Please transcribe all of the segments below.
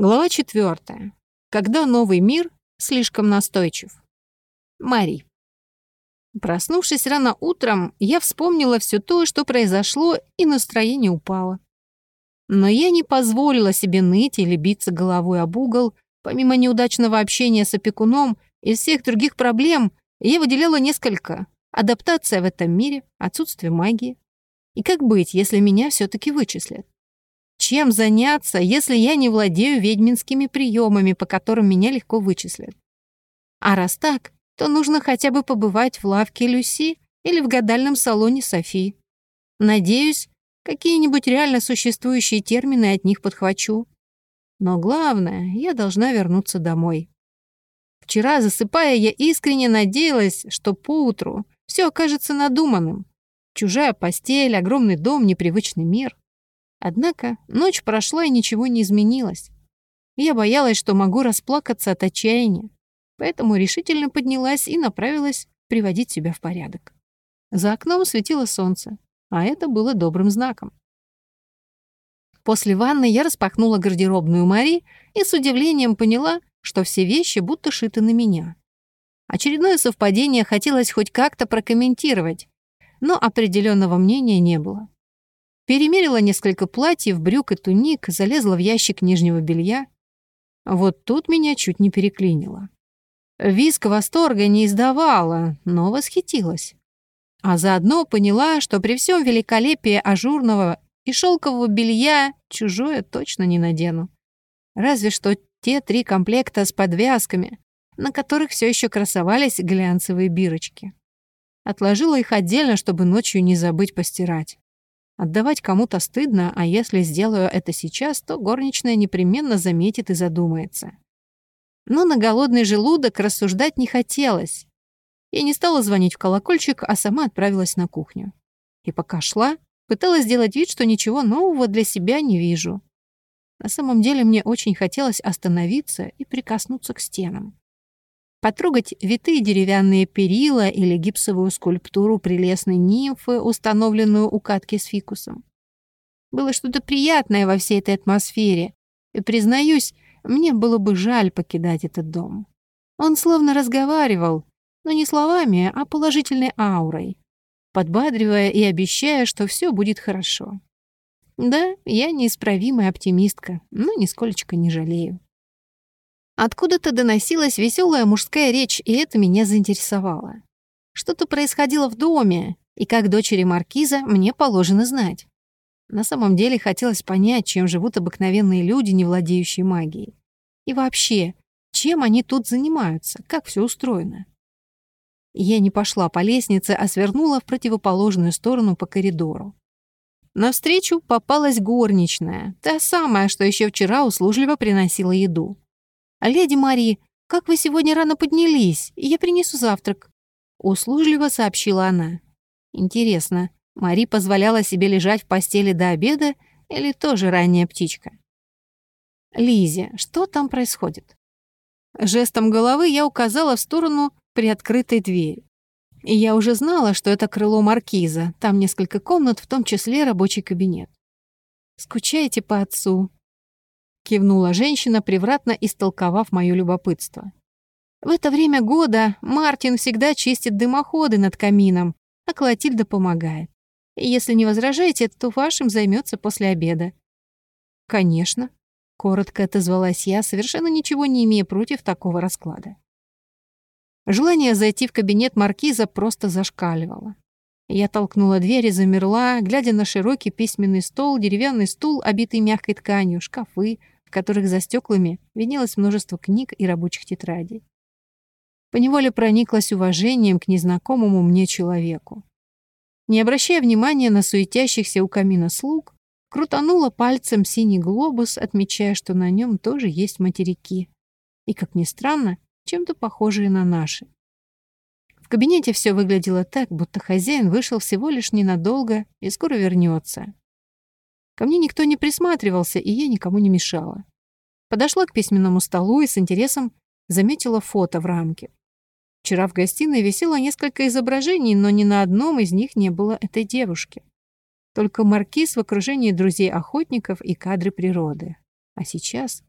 Глава четвертая. Когда новый мир слишком настойчив. Мари. Проснувшись рано утром, я вспомнила все то, что произошло, и настроение упало. Но я не позволила себе ныть или биться головой об угол. Помимо неудачного общения с опекуном, из всех других проблем я выделяла несколько. Адаптация в этом мире, отсутствие магии. И как быть, если меня все таки вычислят? Чем заняться, если я не владею ведьминскими приемами, по которым меня легко вычислят? А раз так, то нужно хотя бы побывать в лавке Люси или в гадальном салоне Софи. Надеюсь, какие-нибудь реально существующие термины от них подхвачу. Но главное, я должна вернуться домой. Вчера, засыпая, я искренне надеялась, что поутру все окажется надуманным. Чужая постель, огромный дом, непривычный мир. Однако ночь прошла и ничего не изменилось. Я боялась, что могу расплакаться от отчаяния, поэтому решительно поднялась и направилась приводить себя в порядок. За окном светило солнце, а это было добрым знаком. После ванны я распахнула гардеробную Мари и с удивлением поняла, что все вещи будто шиты на меня. Очередное совпадение хотелось хоть как-то прокомментировать, но определенного мнения не было. Перемерила несколько платьев, брюк и туник, залезла в ящик нижнего белья. Вот тут меня чуть не переклинило. Виск восторга не издавала, но восхитилась. А заодно поняла, что при всем великолепии ажурного и шелкового белья чужое точно не надену. Разве что те три комплекта с подвязками, на которых все еще красовались глянцевые бирочки. Отложила их отдельно, чтобы ночью не забыть постирать. Отдавать кому-то стыдно, а если сделаю это сейчас, то горничная непременно заметит и задумается. Но на голодный желудок рассуждать не хотелось. Я не стала звонить в колокольчик, а сама отправилась на кухню. И пока шла, пыталась сделать вид, что ничего нового для себя не вижу. На самом деле мне очень хотелось остановиться и прикоснуться к стенам потрогать витые деревянные перила или гипсовую скульптуру прелестной нимфы, установленную у катки с фикусом. Было что-то приятное во всей этой атмосфере, и, признаюсь, мне было бы жаль покидать этот дом. Он словно разговаривал, но не словами, а положительной аурой, подбадривая и обещая, что все будет хорошо. Да, я неисправимая оптимистка, но нисколечко не жалею. Откуда-то доносилась веселая мужская речь, и это меня заинтересовало. Что-то происходило в доме, и как дочери маркиза мне положено знать. На самом деле хотелось понять, чем живут обыкновенные люди, не владеющие магией. И вообще, чем они тут занимаются, как все устроено. Я не пошла по лестнице, а свернула в противоположную сторону по коридору. Навстречу попалась горничная, та самая, что еще вчера услужливо приносила еду. «Леди Мари, как вы сегодня рано поднялись? Я принесу завтрак», — услужливо сообщила она. «Интересно, Мари позволяла себе лежать в постели до обеда или тоже ранняя птичка?» Лизе, что там происходит?» Жестом головы я указала в сторону приоткрытой двери. И я уже знала, что это крыло маркиза, там несколько комнат, в том числе рабочий кабинет. «Скучаете по отцу?» Кивнула женщина, превратно истолковав мое любопытство. В это время года Мартин всегда чистит дымоходы над камином, а Клотильда помогает. Если не возражаете, то вашим займется после обеда. Конечно, коротко отозвалась я, совершенно ничего не имея против такого расклада. Желание зайти в кабинет маркиза просто зашкаливало. Я толкнула дверь и замерла, глядя на широкий письменный стол, деревянный стул, обитый мягкой тканью, шкафы, в которых за стеклами виднелось множество книг и рабочих тетрадей. Поневоле прониклась уважением к незнакомому мне человеку. Не обращая внимания на суетящихся у камина слуг, крутанула пальцем синий глобус, отмечая, что на нем тоже есть материки. И, как ни странно, чем-то похожие на наши. В кабинете все выглядело так, будто хозяин вышел всего лишь ненадолго и скоро вернется. Ко мне никто не присматривался, и я никому не мешала. Подошла к письменному столу и с интересом заметила фото в рамке. Вчера в гостиной висело несколько изображений, но ни на одном из них не было этой девушки. Только маркиз в окружении друзей-охотников и кадры природы. А сейчас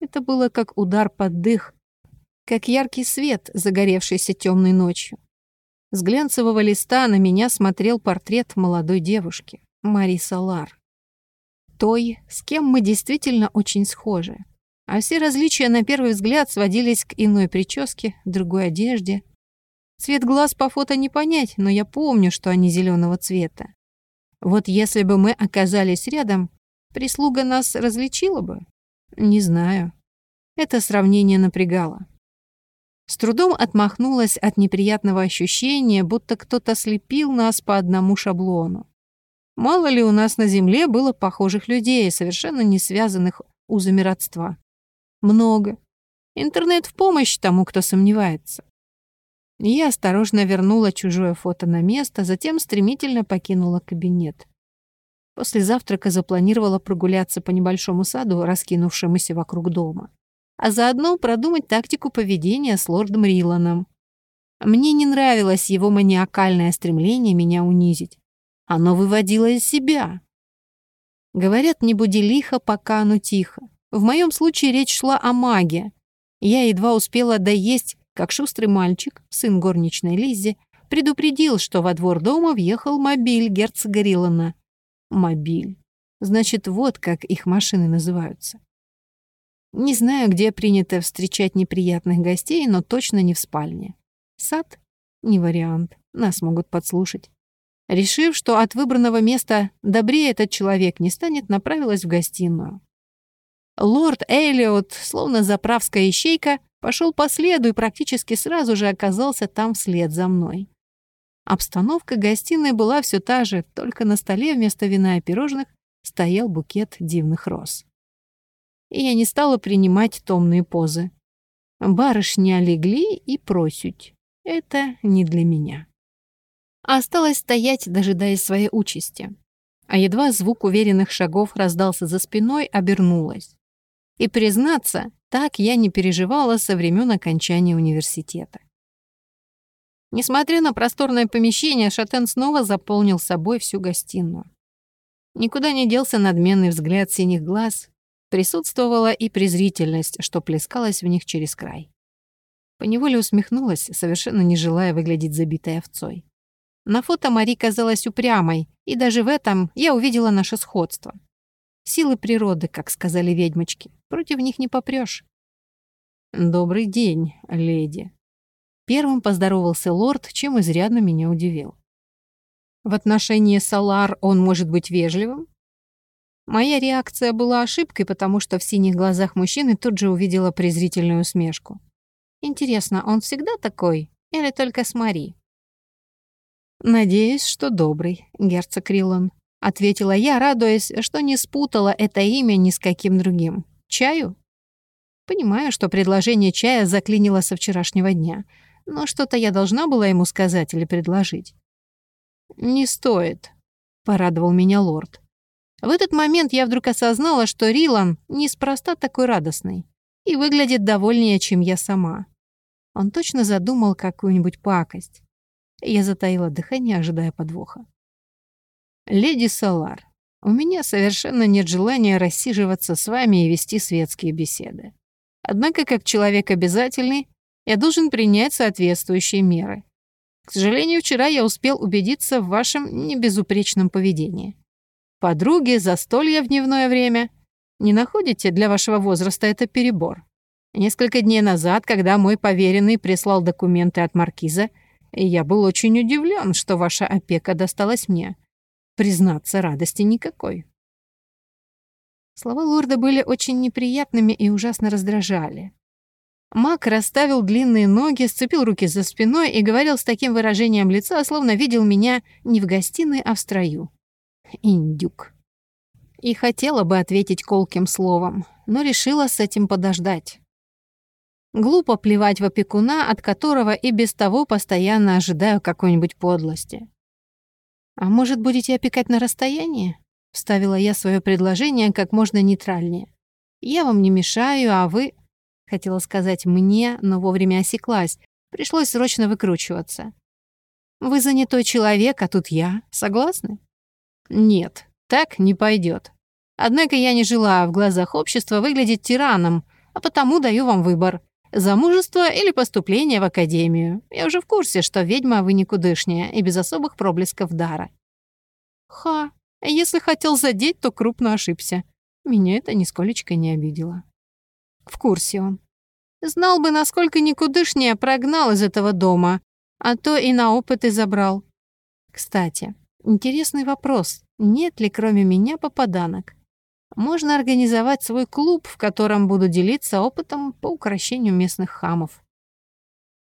Это было как удар под дых, как яркий свет, загоревшийся темной ночью. С глянцевого листа на меня смотрел портрет молодой девушки, Мари Салар. Той, с кем мы действительно очень схожи. А все различия на первый взгляд сводились к иной прическе, другой одежде. Цвет глаз по фото не понять, но я помню, что они зеленого цвета. Вот если бы мы оказались рядом, прислуга нас различила бы? Не знаю. Это сравнение напрягало. С трудом отмахнулась от неприятного ощущения, будто кто-то слепил нас по одному шаблону. Мало ли у нас на земле было похожих людей, совершенно не связанных узами родства. Много. Интернет в помощь тому, кто сомневается. Я осторожно вернула чужое фото на место, затем стремительно покинула кабинет. После завтрака запланировала прогуляться по небольшому саду, раскинувшемуся вокруг дома, а заодно продумать тактику поведения с лордом Риланом. Мне не нравилось его маниакальное стремление меня унизить. Оно выводило из себя. Говорят, не буди лихо, пока оно тихо. В моем случае речь шла о маге. Я едва успела доесть как шустрый мальчик, сын горничной Лиззи, предупредил, что во двор дома въехал мобиль герцога Рилана. Мобиль. Значит, вот как их машины называются. Не знаю, где принято встречать неприятных гостей, но точно не в спальне. Сад? Не вариант. Нас могут подслушать. Решив, что от выбранного места добрее этот человек не станет, направилась в гостиную. Лорд Эллиот, словно заправская ищейка, Пошел по следу и практически сразу же оказался там вслед за мной. Обстановка гостиной была все та же, только на столе вместо вина и пирожных стоял букет дивных роз. И я не стала принимать томные позы. Барышни легли и просють. Это не для меня. Осталось стоять, дожидаясь своей участи. А едва звук уверенных шагов раздался за спиной, обернулась. И, признаться, так я не переживала со времен окончания университета. Несмотря на просторное помещение, Шатен снова заполнил собой всю гостиную. Никуда не делся надменный взгляд синих глаз, присутствовала и презрительность, что плескалась в них через край. Поневоле усмехнулась, совершенно не желая выглядеть забитой овцой. На фото Мари казалась упрямой, и даже в этом я увидела наше сходство. Силы природы, как сказали ведьмочки. Против них не попрёшь. «Добрый день, леди». Первым поздоровался лорд, чем изрядно меня удивил. В отношении Салар он может быть вежливым? Моя реакция была ошибкой, потому что в синих глазах мужчины тут же увидела презрительную усмешку. Интересно, он всегда такой или только с Мари? «Надеюсь, что добрый, герцог Риллан», ответила я, радуясь, что не спутала это имя ни с каким другим. Чаю? Понимаю, что предложение чая заклинило со вчерашнего дня, но что-то я должна была ему сказать или предложить. «Не стоит», — порадовал меня лорд. В этот момент я вдруг осознала, что Рилан неспроста такой радостный и выглядит довольнее, чем я сама. Он точно задумал какую-нибудь пакость. Я затаила дыхание, ожидая подвоха. «Леди Салар, у меня совершенно нет желания рассиживаться с вами и вести светские беседы. Однако, как человек обязательный, я должен принять соответствующие меры. К сожалению, вчера я успел убедиться в вашем небезупречном поведении. Подруги, застолья в дневное время. Не находите для вашего возраста это перебор? Несколько дней назад, когда мой поверенный прислал документы от маркиза, я был очень удивлен, что ваша опека досталась мне. Признаться, радости никакой. Слова лорда были очень неприятными и ужасно раздражали. Мак расставил длинные ноги, сцепил руки за спиной и говорил с таким выражением лица, словно видел меня не в гостиной, а в строю. Индюк. И хотела бы ответить колким словом, но решила с этим подождать. Глупо плевать в опекуна, от которого и без того постоянно ожидаю какой-нибудь подлости. «А может, будете опекать на расстоянии?» — вставила я свое предложение как можно нейтральнее. «Я вам не мешаю, а вы...» — хотела сказать «мне», но вовремя осеклась. Пришлось срочно выкручиваться. «Вы занятой человек, а тут я. Согласны?» «Нет, так не пойдет. Однако я не желаю в глазах общества выглядеть тираном, а потому даю вам выбор. Замужество или поступление в академию. Я уже в курсе, что ведьма вы никудышняя и без особых проблесков дара». «Ха, если хотел задеть, то крупно ошибся. Меня это нисколечко не обидело». В курсе он. Знал бы, насколько никудышнее прогнал из этого дома, а то и на опыт и забрал. Кстати, интересный вопрос. Нет ли кроме меня попаданок? Можно организовать свой клуб, в котором буду делиться опытом по укрощению местных хамов.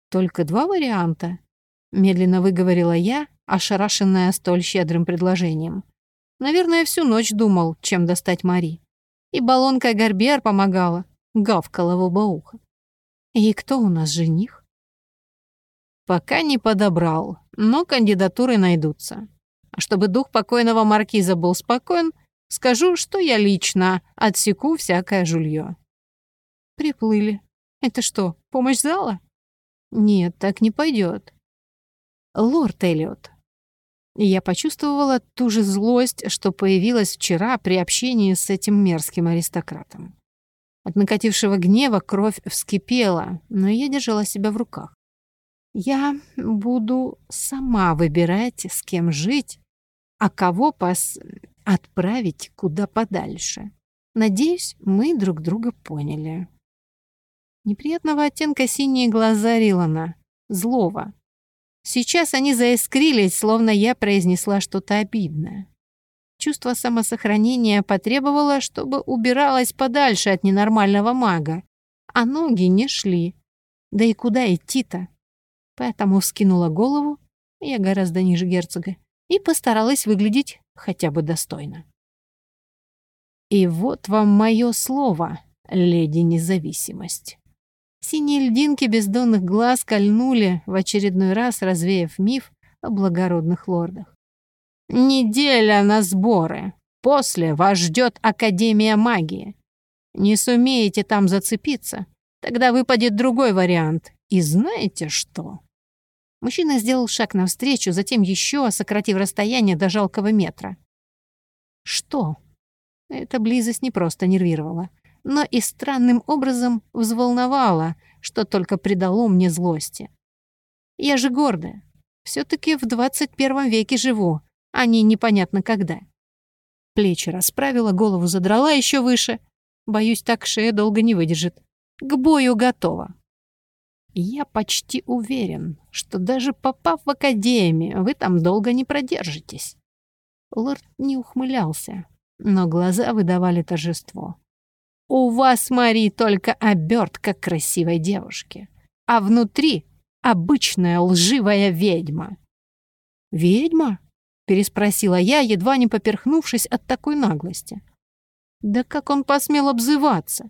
Только два варианта, медленно выговорила я, ошарашенная столь щедрым предложением. Наверное, всю ночь думал, чем достать Мари. И баллонка Горбер помогала, гавкала в оба уха. И кто у нас жених? Пока не подобрал, но кандидатуры найдутся. А чтобы дух покойного маркиза был спокоен, скажу, что я лично отсеку всякое жулье. Приплыли. Это что, помощь зала? Нет, так не пойдет. Лорд Эллиот. Я почувствовала ту же злость, что появилась вчера при общении с этим мерзким аристократом. От накатившего гнева кровь вскипела, но я держала себя в руках. Я буду сама выбирать, с кем жить, а кого пос... отправить куда подальше. Надеюсь, мы друг друга поняли. Неприятного оттенка синие глаза Рилана. Злого. Сейчас они заискрились, словно я произнесла что-то обидное. Чувство самосохранения потребовало, чтобы убиралась подальше от ненормального мага, а ноги не шли. Да и куда идти-то? Поэтому вскинула голову, я гораздо ниже герцога, и постаралась выглядеть хотя бы достойно. И вот вам мое слово, леди независимость. Синие льдинки бездонных глаз кольнули, в очередной раз развеяв миф о благородных лордах. «Неделя на сборы. После вас ждет Академия магии. Не сумеете там зацепиться, тогда выпадет другой вариант. И знаете что?» Мужчина сделал шаг навстречу, затем еще, сократив расстояние до жалкого метра. «Что?» Эта близость не просто нервировала но и странным образом взволновало, что только придало мне злости. Я же гордая. все таки в 21 веке живу, а не непонятно когда. Плечи расправила, голову задрала еще выше. Боюсь, так шея долго не выдержит. К бою готова. Я почти уверен, что даже попав в академию, вы там долго не продержитесь. Лорд не ухмылялся, но глаза выдавали торжество. У вас, Мари, только обертка красивой девушки, а внутри обычная лживая ведьма». «Ведьма?» — переспросила я, едва не поперхнувшись от такой наглости. «Да как он посмел обзываться?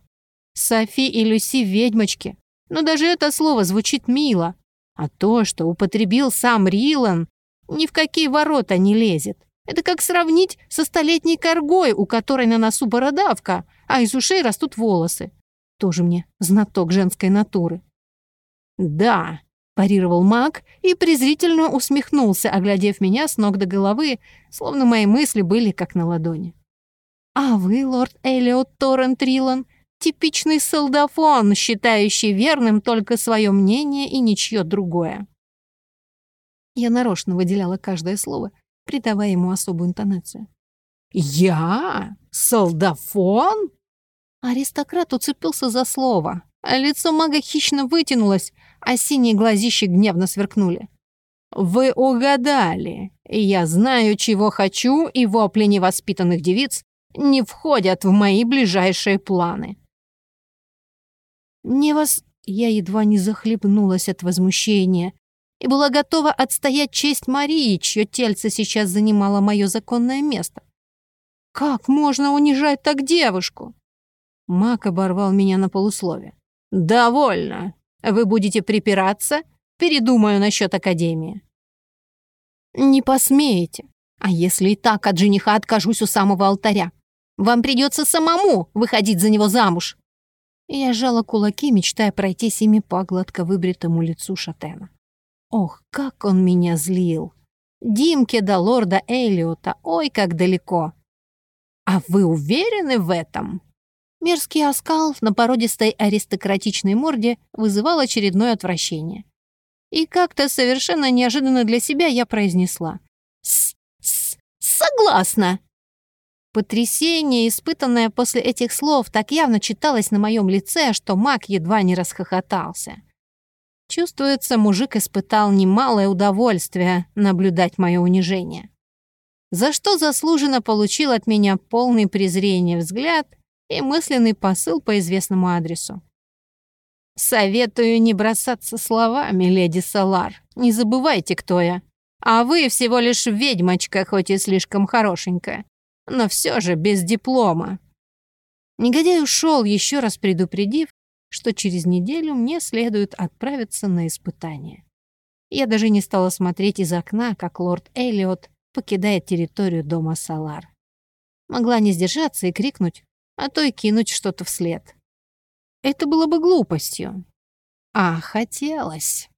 Софи и Люси ведьмочки. Но даже это слово звучит мило. А то, что употребил сам Рилан, ни в какие ворота не лезет. Это как сравнить со столетней коргой, у которой на носу бородавка, а из ушей растут волосы. Тоже мне знаток женской натуры. «Да», — парировал маг и презрительно усмехнулся, оглядев меня с ног до головы, словно мои мысли были как на ладони. «А вы, лорд Элиот Торрент Рилан, типичный солдафон, считающий верным только свое мнение и ничье другое». Я нарочно выделяла каждое слово, придавая ему особую интонацию. «Я? Солдафон?» Аристократ уцепился за слово. Лицо мага хищно вытянулось, а синие глазищи гневно сверкнули. «Вы угадали. Я знаю, чего хочу, и вопли невоспитанных девиц не входят в мои ближайшие планы». «Не вас...» Я едва не захлебнулась от возмущения и была готова отстоять честь Марии, чье тельце сейчас занимало мое законное место. Как можно унижать так девушку? Мак оборвал меня на полуслове. «Довольно. Вы будете припираться? Передумаю насчет Академии». «Не посмеете. А если и так от жениха откажусь у самого алтаря? Вам придется самому выходить за него замуж». Я сжала кулаки, мечтая пройтись ими по гладко выбритому лицу Шатена. Ох, как он меня злил! Димке до лорда Эллиота, ой, как далеко! «А вы уверены в этом?» Мерзкий оскал на породистой аристократичной морде вызывал очередное отвращение. И как-то совершенно неожиданно для себя я произнесла. «С -с «Согласна!» Потрясение, испытанное после этих слов, так явно читалось на моем лице, что маг едва не расхохотался. Чувствуется, мужик испытал немалое удовольствие наблюдать мое унижение. За что заслуженно получил от меня полный презрения взгляд и мысленный посыл по известному адресу. «Советую не бросаться словами, леди Салар. Не забывайте, кто я. А вы всего лишь ведьмочка, хоть и слишком хорошенькая но все же без диплома. Негодяй ушел, еще раз предупредив, что через неделю мне следует отправиться на испытание. Я даже не стала смотреть из окна, как лорд Эллиот покидает территорию дома Салар. Могла не сдержаться и крикнуть, а то и кинуть что-то вслед. Это было бы глупостью. А хотелось.